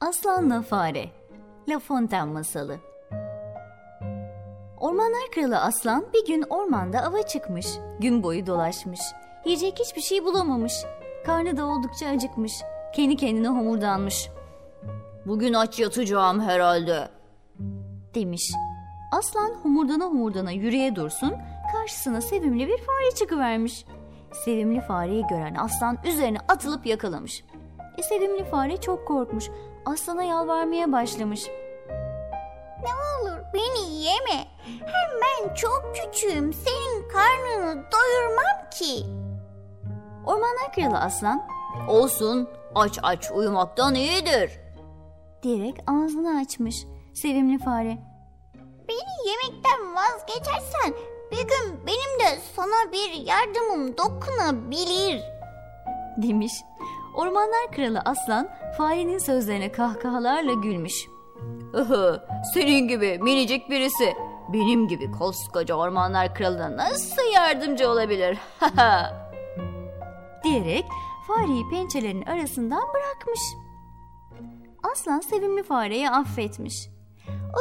Aslanla Fare La Fontaine Masalı Ormanlar Kralı Aslan bir gün ormanda ava çıkmış. Gün boyu dolaşmış. Yiyecek hiçbir şey bulamamış. Karnı da oldukça acıkmış. Kendi kendine homurdanmış. Bugün aç yatacağım herhalde. Demiş. Aslan homurdana homurdana yürüye dursun. Karşısına sevimli bir fare çıkıvermiş. Sevimli fareyi gören aslan üzerine atılıp yakalamış. E, sevimli fare çok korkmuş. Aslana yalvarmaya başlamış. Ne olur beni yeme. Hem ben çok küçüğüm. Senin karnını doyurmam ki. Ormanlar kralı aslan Olsun aç aç uyumaktan iyidir. diyerek ağzını açmış. Sevimli fare Beni yemekten vazgeçersen bir gün benim de sana bir yardımım dokunabilir. demiş. Ormanlar kralı aslan farenin sözlerine kahkahalarla gülmüş. Ihı, Senin gibi minicik birisi benim gibi koskoca ormanlar kralına nasıl yardımcı olabilir? diyerek fareyi pençelerinin arasından bırakmış. Aslan sevimli fareyi affetmiş.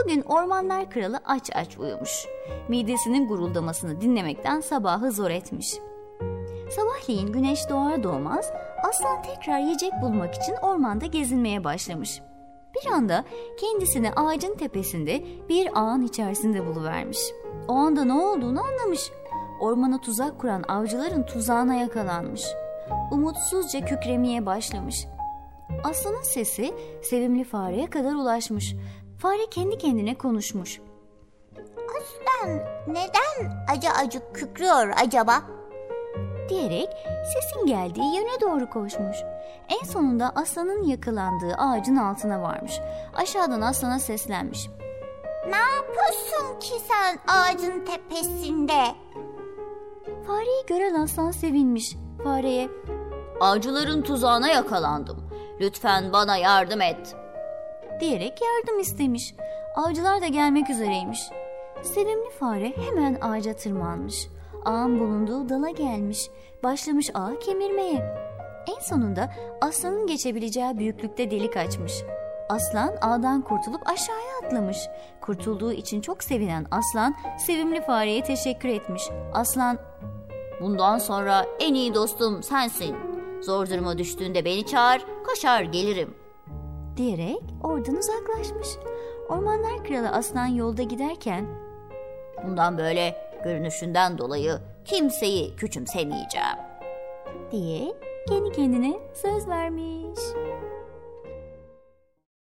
O gün ormanlar kralı aç aç uyumuş. Midesinin guruldamasını dinlemekten sabahı zor etmiş. Sabahleyin güneş doğar doğmaz aslan tekrar yiyecek bulmak için ormanda gezinmeye başlamış. Bir anda kendisini ağacın tepesinde bir ağın içerisinde buluvermiş. O anda ne olduğunu anlamış. Ormana tuzak kuran avcıların tuzağına yakalanmış. Umutsuzca kükremeye başlamış. Aslanın sesi sevimli fareye kadar ulaşmış. Fare kendi kendine konuşmuş. Aslan neden acı acı kükrüyor acaba? Diyerek sesin geldiği yöne doğru koşmuş. En sonunda aslanın yakalandığı ağacın altına varmış. Aşağıdan aslana seslenmiş. Ne yapıyorsun ki sen ağacın tepesinde? Fareyi gören aslan sevinmiş. Fareye Avcıların tuzağına yakalandım. Lütfen bana yardım et. diyerek yardım istemiş. Avcılar da gelmek üzereymiş. Sevimli fare hemen ağaca tırmanmış. Ağın bulunduğu dala gelmiş. Başlamış ağı kemirmeye. En sonunda aslanın geçebileceği büyüklükte delik açmış. Aslan ağdan kurtulup aşağıya atlamış. Kurtulduğu için çok sevinen aslan sevimli fareye teşekkür etmiş. Aslan Bundan sonra en iyi dostum sensin. Zor duruma düştüğünde beni çağır, koşar gelirim. diyerek oradan uzaklaşmış. Ormanlar kralı aslan yolda giderken Bundan böyle görünüşünden dolayı kimseyi küçümsemeyeceğim. diye kendi kendine söz vermiş.